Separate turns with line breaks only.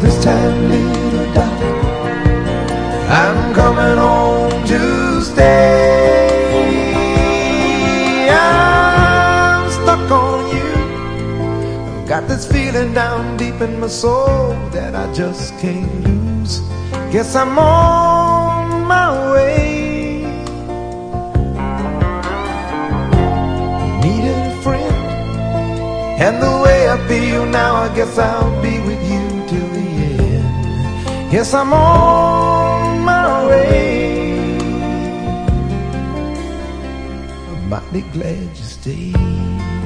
This time, little darling, I'm coming home to stay. I'm stuck on you. I've got this feeling down deep in my soul that I just can't lose. Guess I'm on my way. Needed a friend. And the way I feel now, I guess I'll be Guess I'm on my way. I'm mighty glad you stayed.